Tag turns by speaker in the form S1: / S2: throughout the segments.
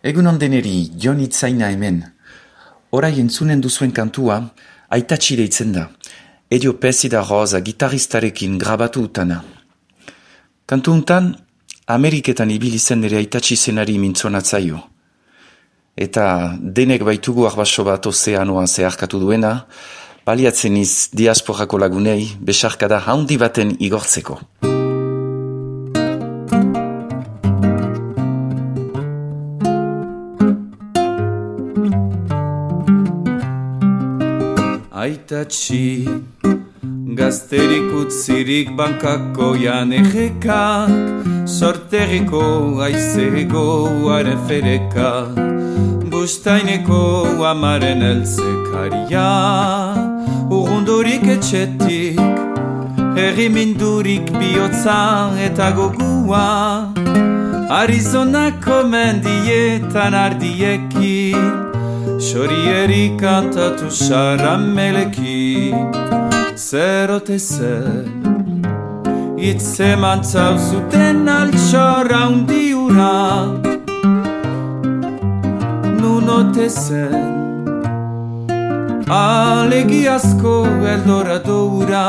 S1: Egun ondeneri, Jon Itzaina hemen. Horai entzunen duzuen kantua, aitatxire itzen da. Edio Pesi da Rosa gitaristarekin grabatu utana. Kantu untan, Ameriketan ibili zen ere aitatxi zenari mintzonatzaio. Eta denek baitugu arbaso bat ozeanoa zeharkatu duena, baliatzen iz diasporako lagunei besarkada haundi baten igortzeko.
S2: Aitatxi Gazterik utzirik bankako janejekak Sorteriko aizego areferekak Bustaineko amaren elzekaria Urundurik etxetik Herrimindurik bihotza eta gogua Arizonako mendietan ardiekin Xorieri kantatu xarameleki Zer ote zer Itze mantzau zuten altxorra undiura Nun ote zen. Alegiazko eldora doura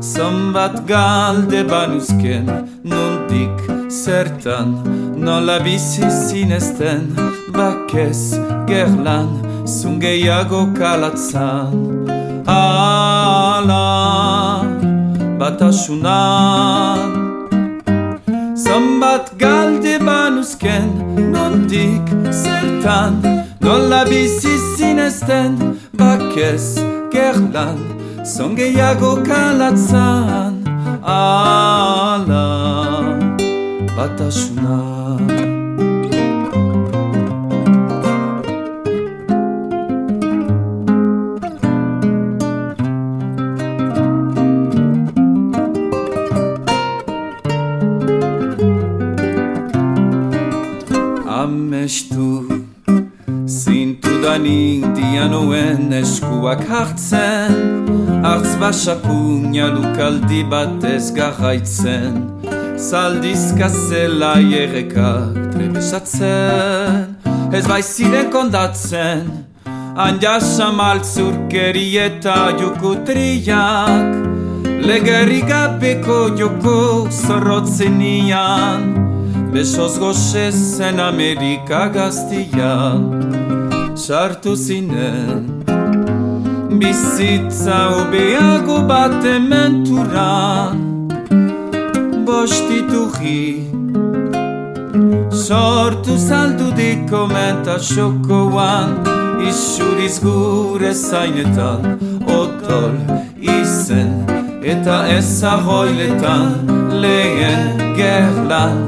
S2: Zambat galde banuzken Nundik zertan Nola bizi zinezten Bakez gerlan Zungeiago kalatzan Ala Batasunan Zambat galde banuzken Nondik zertan Nola bizi zinezten Bakez gerlan Zungeiago kalatzan Ala Batasunan Amestu Zintu da nintia noen eskuak hartzen. Artz basakunia lukaldi batez garraitzen. Zaldizka zela jerrekak trebesatzen. Ez baiziren kondatzen. Andiasa maltzurkeri eta jukutriak. Legerri gabeko joko zorrotzen ian Besoz goxezen Amerika gaztian Sartu zinen. Bizitza obeago bat ementuran Bostitugi Sortu saldu dikomenta xokoan Isuriz gure zainetan Otol izen eta ezagoiletan Lehen gerlan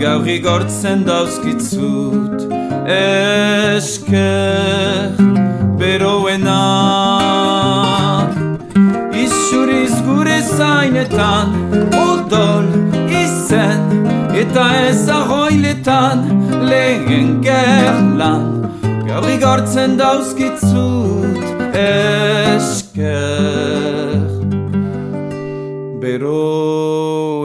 S2: gaur igortzen dauzkitzut. Esker beroenak Isuriz gure zainetan Odol izen eta ezagoiletan Lehen gerlan. Gaur igortzen dauzkitzut Esker beroenak